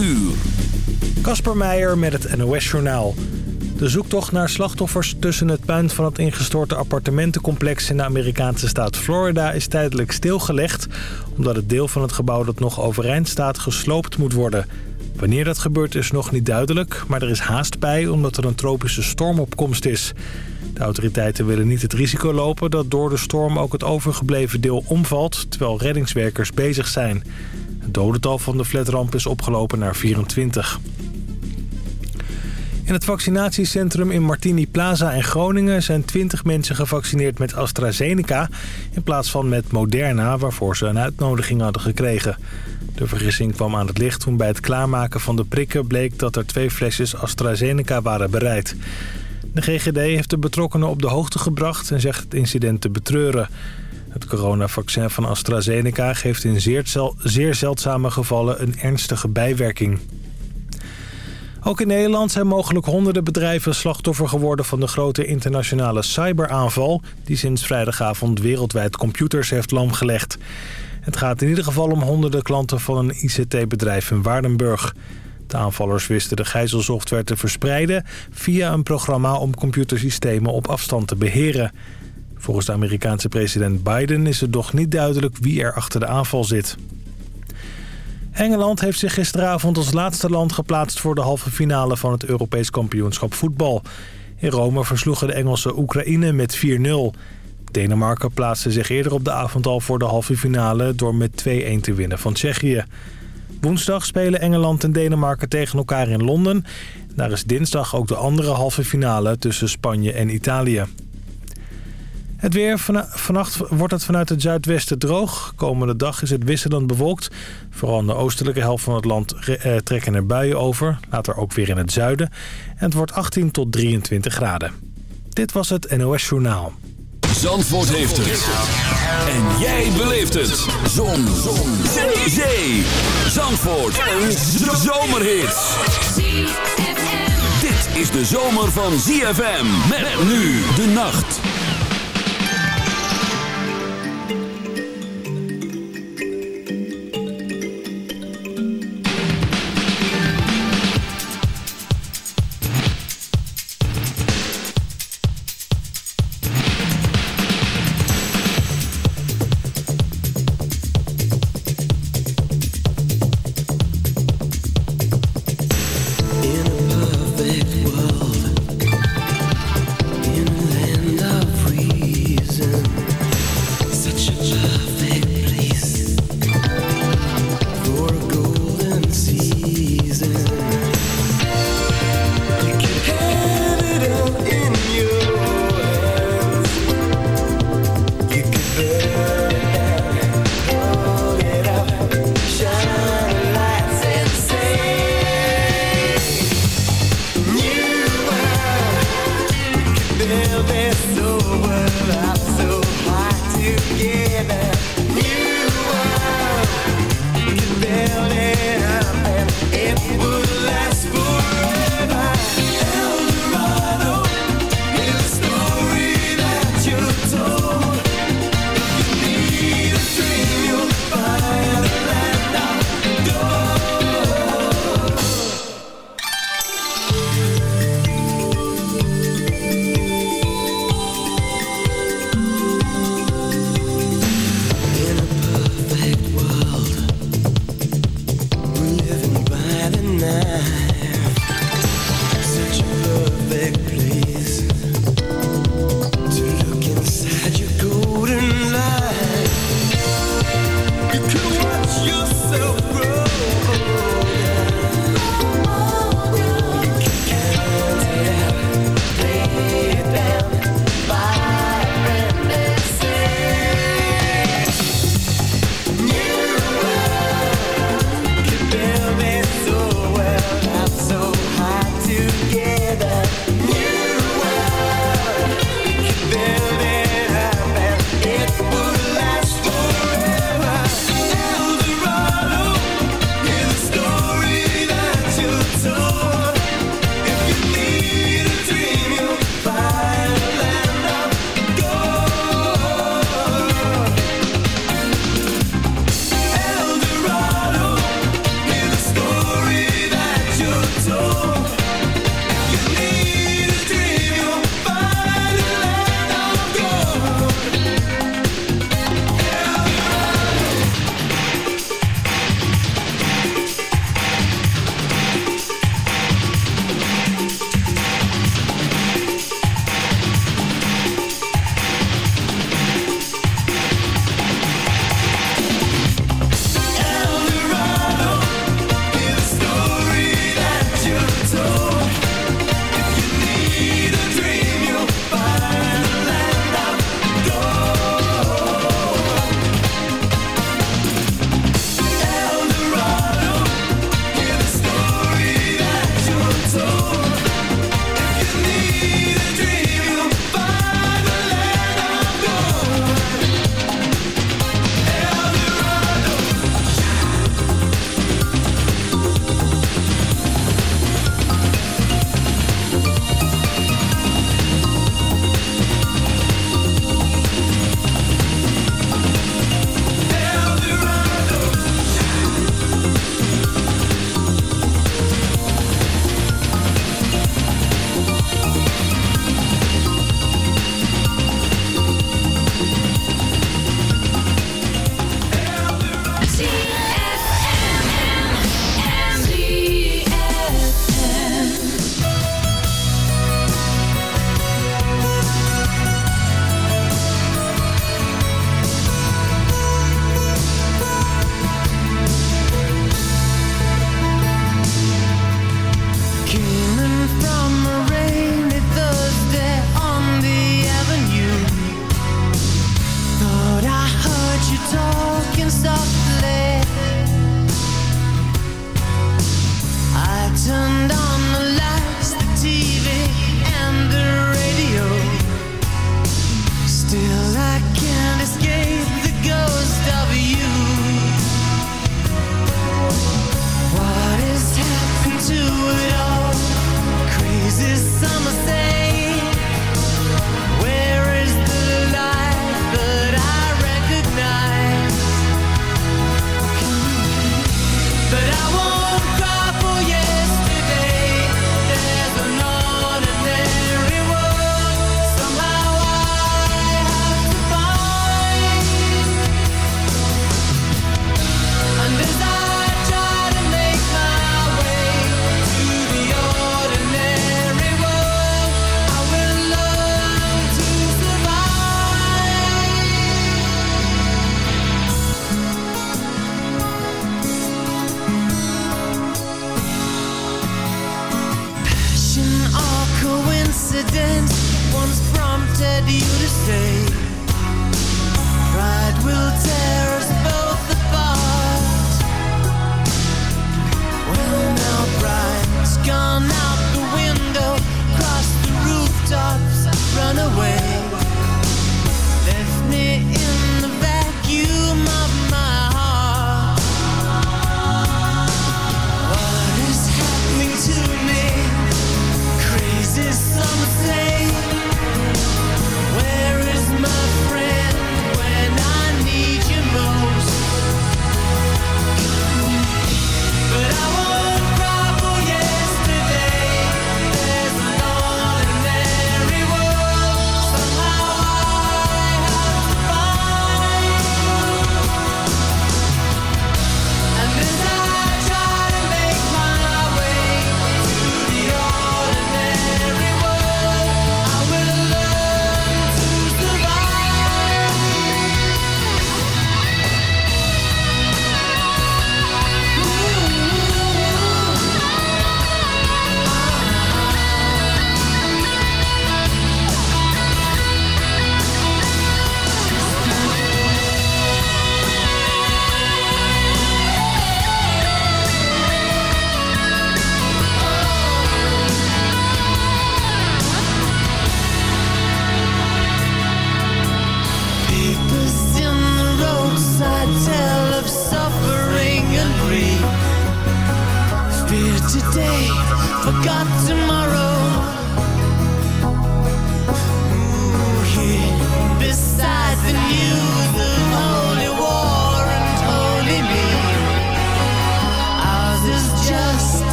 uur. Kasper Meijer met het NOS-journaal. De zoektocht naar slachtoffers tussen het puin van het ingestorte appartementencomplex in de Amerikaanse staat Florida is tijdelijk stilgelegd... omdat het deel van het gebouw dat nog overeind staat gesloopt moet worden. Wanneer dat gebeurt is nog niet duidelijk, maar er is haast bij omdat er een tropische storm op komst is. De autoriteiten willen niet het risico lopen dat door de storm ook het overgebleven deel omvalt... terwijl reddingswerkers bezig zijn. Dodental van de flatramp is opgelopen naar 24. In het vaccinatiecentrum in Martini Plaza in Groningen zijn 20 mensen gevaccineerd met AstraZeneca... in plaats van met Moderna, waarvoor ze een uitnodiging hadden gekregen. De vergissing kwam aan het licht toen bij het klaarmaken van de prikken bleek dat er twee flesjes AstraZeneca waren bereid. De GGD heeft de betrokkenen op de hoogte gebracht en zegt het incident te betreuren. Het coronavaccin van AstraZeneca geeft in zeer, zeldzame gevallen een ernstige bijwerking. Ook in Nederland zijn mogelijk honderden bedrijven slachtoffer geworden van de grote internationale cyberaanval... die sinds vrijdagavond wereldwijd computers heeft lamgelegd. Het gaat in ieder geval om honderden klanten van een ICT-bedrijf in Waardenburg. De aanvallers wisten de gijzelsoftware te verspreiden via een programma om computersystemen op afstand te beheren. Volgens de Amerikaanse president Biden is het nog niet duidelijk wie er achter de aanval zit. Engeland heeft zich gisteravond als laatste land geplaatst voor de halve finale van het Europees kampioenschap voetbal. In Rome versloegen de Engelsen Oekraïne met 4-0. Denemarken plaatste zich eerder op de avond al voor de halve finale door met 2-1 te winnen van Tsjechië. Woensdag spelen Engeland en Denemarken tegen elkaar in Londen. Daar is dinsdag ook de andere halve finale tussen Spanje en Italië. Het weer. Vannacht wordt het vanuit het zuidwesten droog. Komende dag is het wisselend bewolkt. Vooral in de oostelijke helft van het land eh, trekken er buien over. Later ook weer in het zuiden. En het wordt 18 tot 23 graden. Dit was het NOS Journaal. Zandvoort heeft het. En jij beleeft het. Zon. Zon. Zee. Zee. Zandvoort. Een zomerhit. Dit is de zomer van ZFM. Met nu de nacht.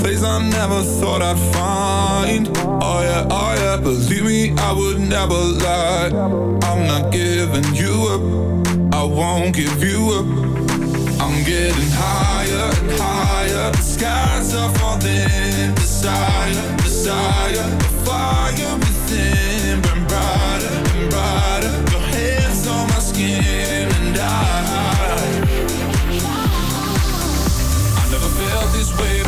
place I never thought I'd find. Oh yeah, oh yeah, believe me, I would never lie. I'm not giving you up, I won't give you up. I'm getting higher and higher, the skies are falling. Desire, desire, the fire within, burn brighter and brighter. Your hands on my skin and I. I never felt this way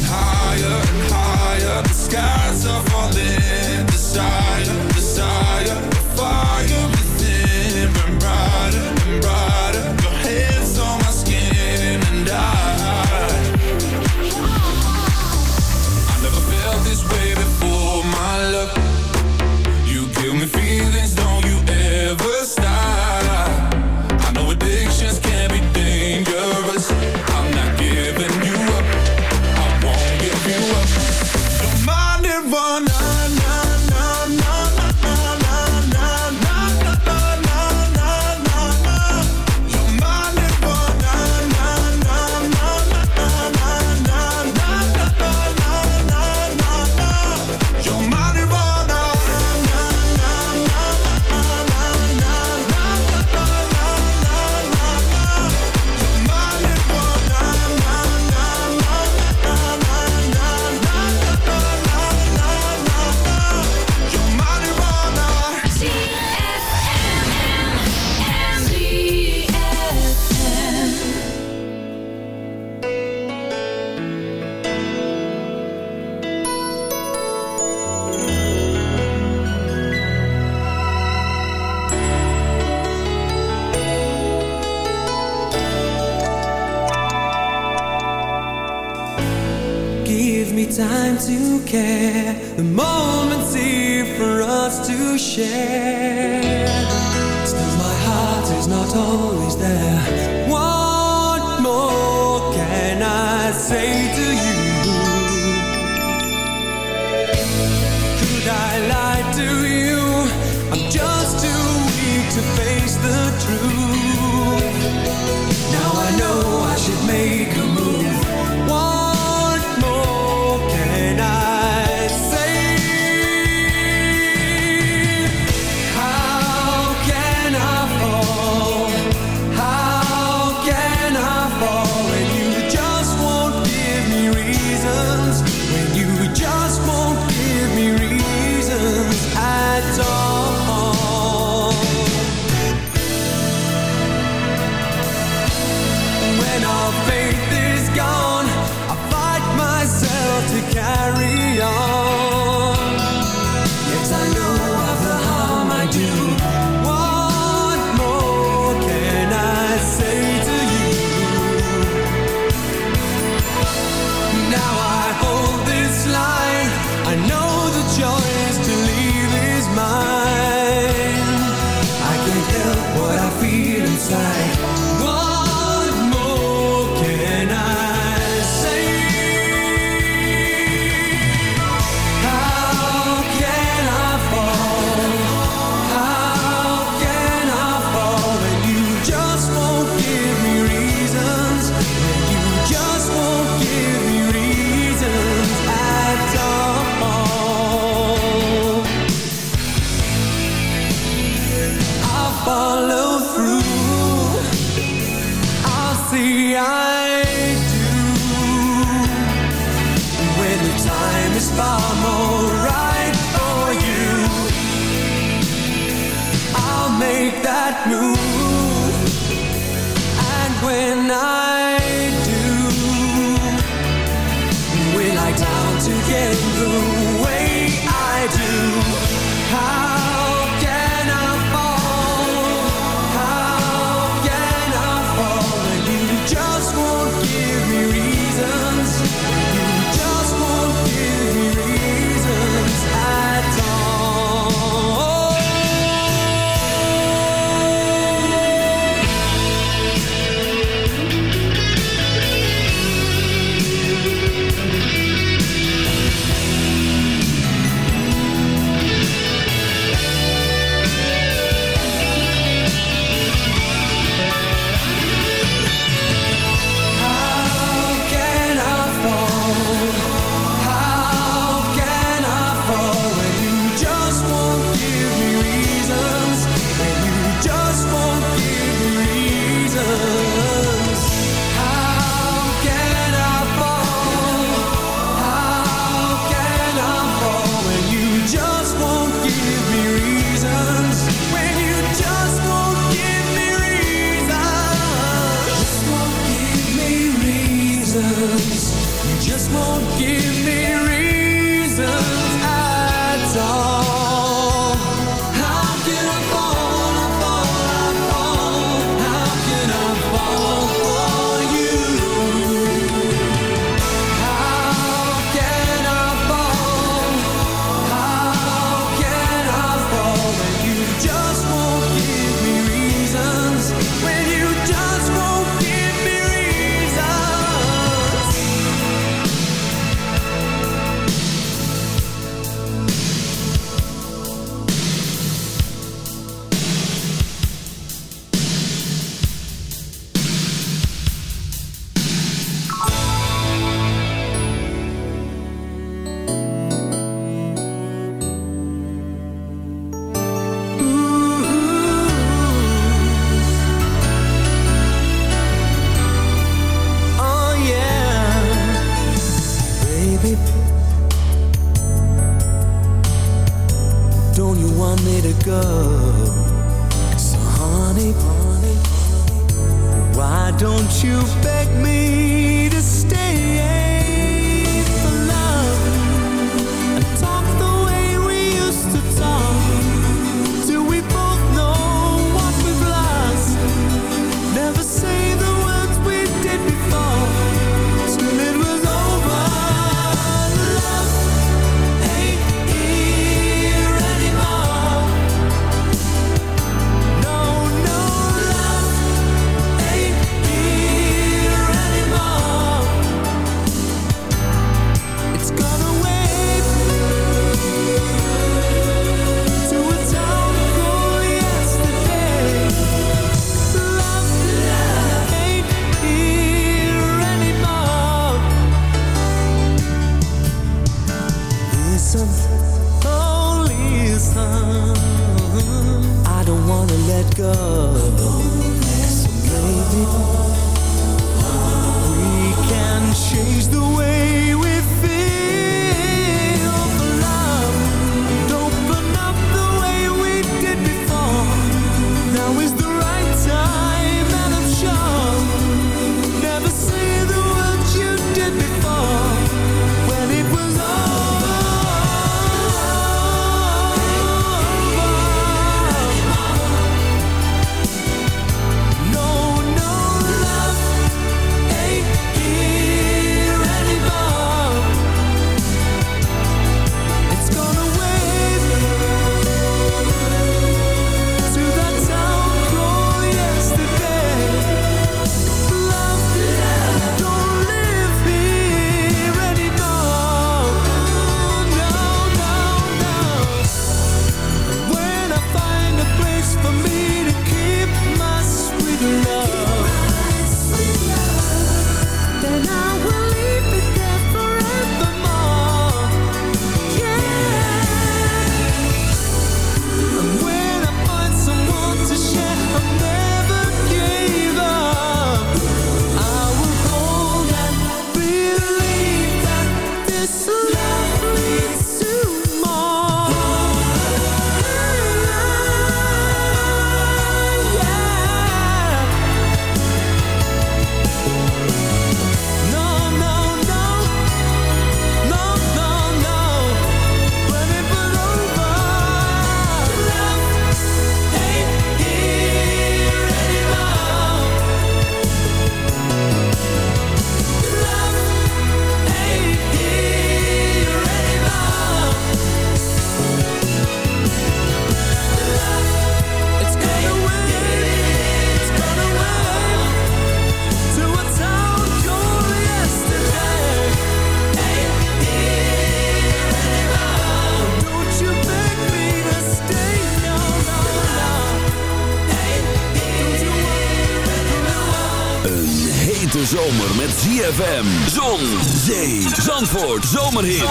ZFM. Zon, zee, zandvoort, zomerhits.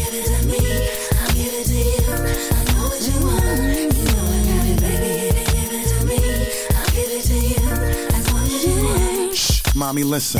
mommy, listen.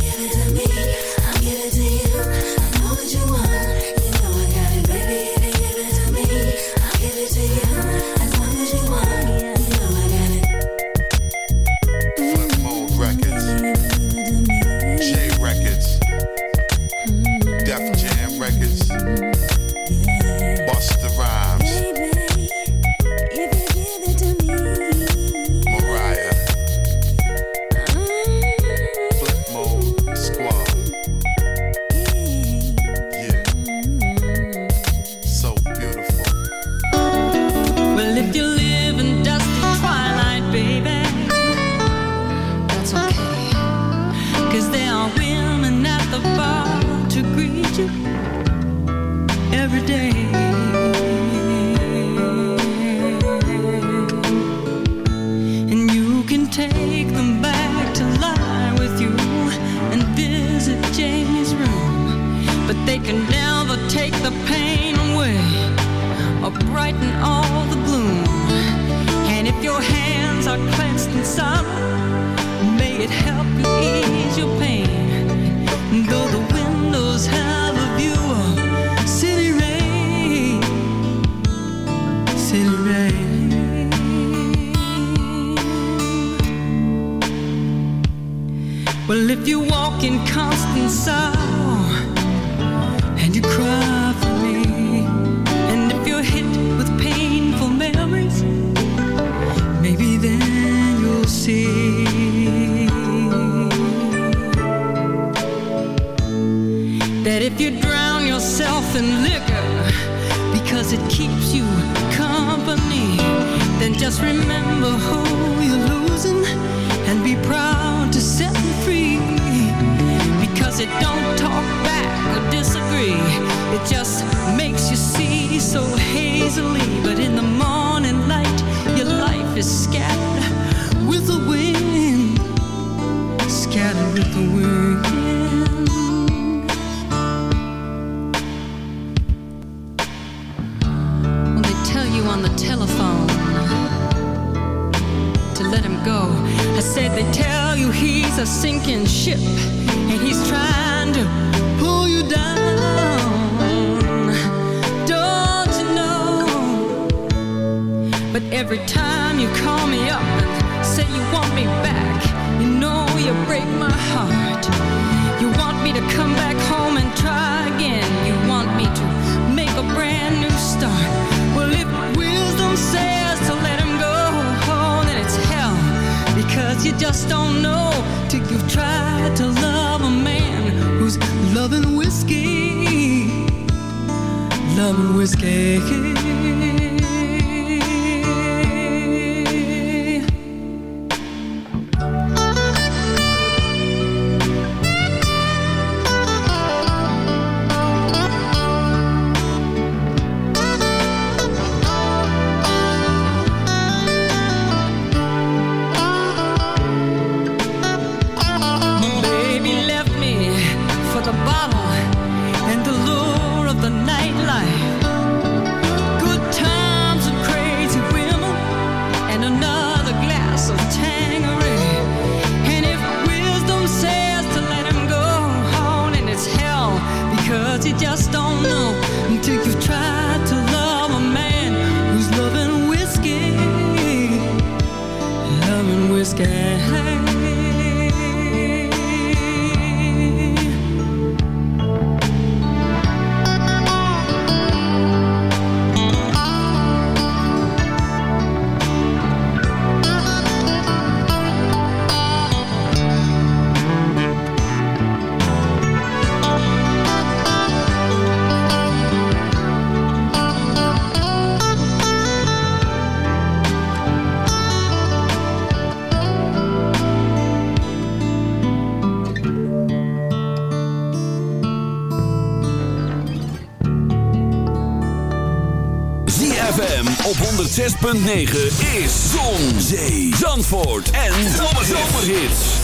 106.9 is Zon, Zee, Zandvoort en Zomerhits.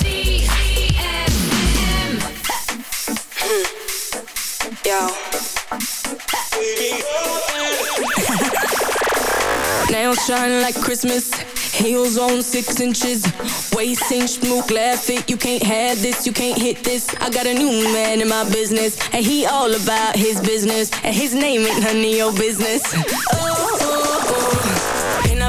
Yo. Nail shine like Christmas. Heels on six inches. Waist inch, smoke, laugh it. You can't have this, you can't hit this. I got a new man in my business. And he all about his business. And his name ain't none of your business.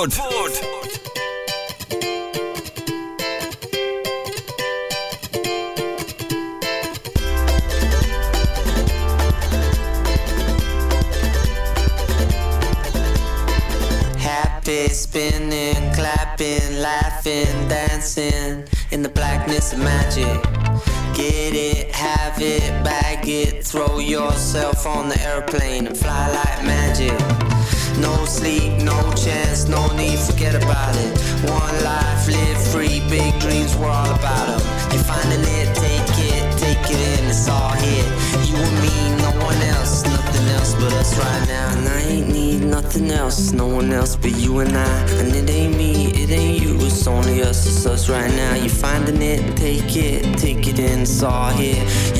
Zandvoort. Happy, spinning, clapping, laughing, dancing in the blackness of magic. Get it, have it, bag it, throw yourself on the airplane and fly like magic. No sleep, no chance, no need, forget about it. One life, live free, big dreams, we're all about them. You're finding it, take it, take it in, it's all here. You and me, no one else, nothing else but us right now. And I ain't need nothing else, no one else but you and I. And it ain't me, it ain't you, it's only us, it's us right now. You're finding it, take it, take it in, it's all here. You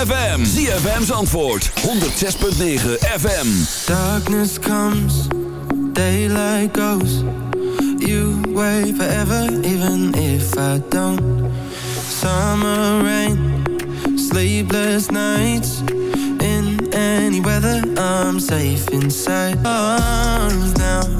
ZFM. ZFM's antwoord. 106.9 FM. Darkness comes, daylight goes. You wait forever, even if I don't. Summer rain, sleepless nights. In any weather, I'm safe inside. Arms now.